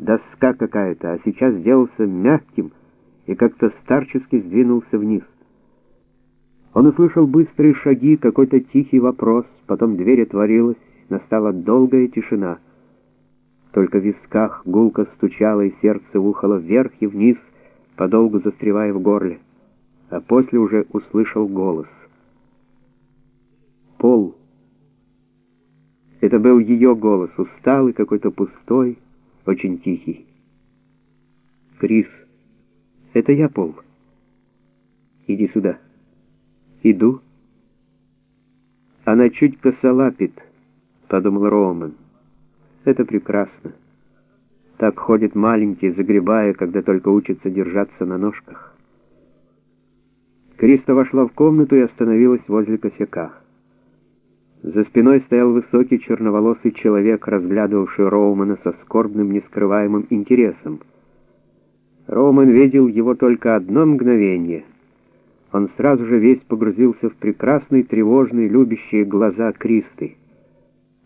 доска какая-то, а сейчас сделался мягким и как-то старчески сдвинулся вниз. Он услышал быстрые шаги, какой-то тихий вопрос, потом дверь отворилась, настала долгая тишина. Только в висках гулко стучало, и сердце ухало вверх и вниз, подолгу застревая в горле. А после уже услышал голос. Пол. Это был ее голос, усталый, какой-то пустой, очень тихий. Крис, это я, Пол. Иди сюда. Иду. Она чуть косолапит, подумал Роман. Это прекрасно. Так ходит маленький, загребая, когда только учится держаться на ножках. Криста вошла в комнату и остановилась возле косяка. За спиной стоял высокий черноволосый человек, разглядывавший Роумана со скорбным, нескрываемым интересом. Роуман видел его только одно мгновение — он сразу же весь погрузился в прекрасные, тревожные, любящие глаза Кристы.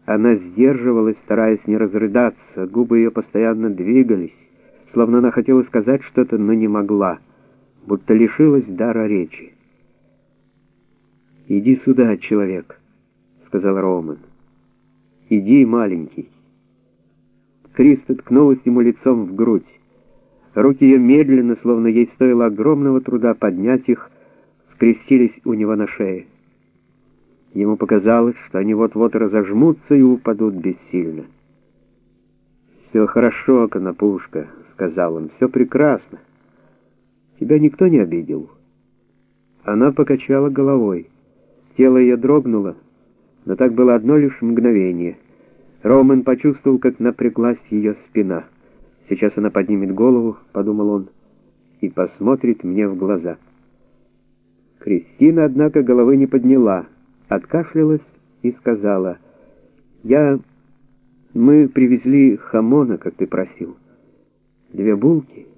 Она сдерживалась, стараясь не разрыдаться, губы ее постоянно двигались, словно она хотела сказать что-то, но не могла, будто лишилась дара речи. «Иди сюда, человек», — сказал Роман. «Иди, маленький». Криста ткнулась ему лицом в грудь. Руки ее медленно, словно ей стоило огромного труда поднять их, скрестились у него на шее. Ему показалось, что они вот-вот разожмутся и упадут бессильно. «Все хорошо, Конопушка», — сказал он, — «все прекрасно. Тебя никто не обидел». Она покачала головой. Тело ее дрогнуло, но так было одно лишь мгновение. Роман почувствовал, как напряглась ее спина. «Сейчас она поднимет голову», — подумал он, — «и посмотрит мне в глаза». Кристина, однако, головы не подняла, откашлялась и сказала, «Я... Мы привезли хамона, как ты просил. Две булки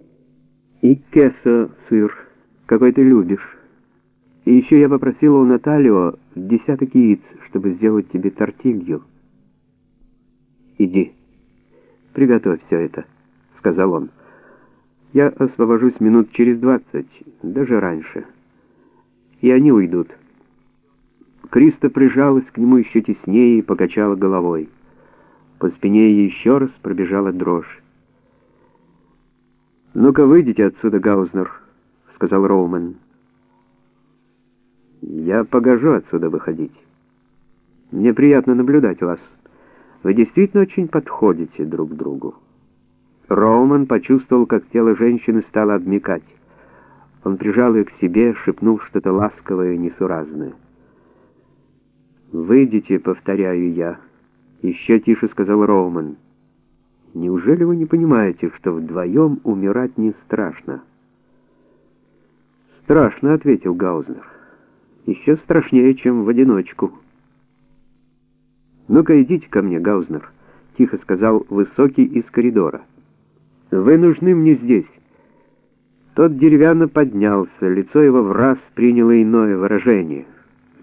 и кесо сыр, какой ты любишь. И еще я попросила у Наталио десяток яиц, чтобы сделать тебе тортилью. Иди, приготовь все это», — сказал он. «Я освобожусь минут через двадцать, даже раньше» и они уйдут. Криста прижалась к нему еще теснее и покачала головой. По спине ей еще раз пробежала дрожь. «Ну-ка, выйдите отсюда, Гаузнер», — сказал Роуман. «Я погожу отсюда выходить. Мне приятно наблюдать вас. Вы действительно очень подходите друг другу». Роуман почувствовал, как тело женщины стало обмекать. Он прижал ее к себе, шепнул что-то ласковое и несуразное. «Выйдите», — повторяю я. Еще тише сказал Роуман. «Неужели вы не понимаете, что вдвоем умирать не страшно?» «Страшно», — ответил Гаузнер. «Еще страшнее, чем в одиночку». «Ну-ка, идите ко мне, Гаузнер», — тихо сказал высокий из коридора. «Вы нужны мне здесь». Тот деревянно поднялся, лицо его в раз приняло иное выражение.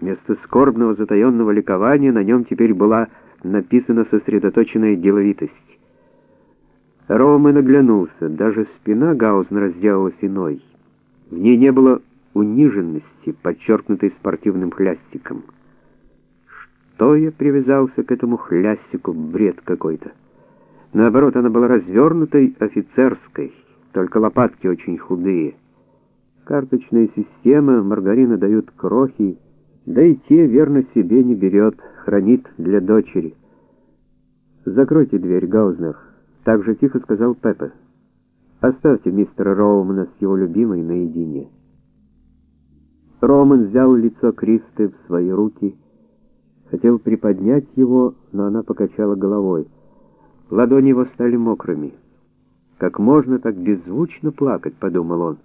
Вместо скорбного затаенного ликования на нем теперь была написана сосредоточенная деловитость. Роумен оглянулся, даже спина Гаузнера сделалась иной. В ней не было униженности, подчеркнутой спортивным хлястиком. Что я привязался к этому хлястику, бред какой-то. Наоборот, она была развернутой, офицерской, только лопатки очень худые. Карточная система, маргарина дают крохи, да и те верно себе не берет, хранит для дочери. «Закройте дверь, Гаузнер», — так же тихо сказал Пепе. «Оставьте мистера Роумана с его любимой наедине». Роман взял лицо Кристы в свои руки, хотел приподнять его, но она покачала головой. Ладони его стали мокрыми. Как можно так беззвучно плакать, подумал он.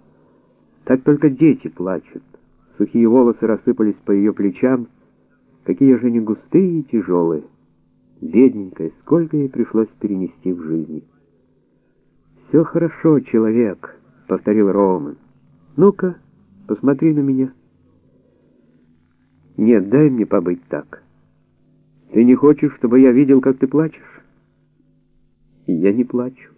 Так только дети плачут. Сухие волосы рассыпались по ее плечам. Какие же они густые и тяжелые. Бедненькая, сколько ей пришлось перенести в жизни. «Все хорошо, человек», — повторил Роман. «Ну-ка, посмотри на меня». «Нет, дай мне побыть так. Ты не хочешь, чтобы я видел, как ты плачешь?» «Я не плачу».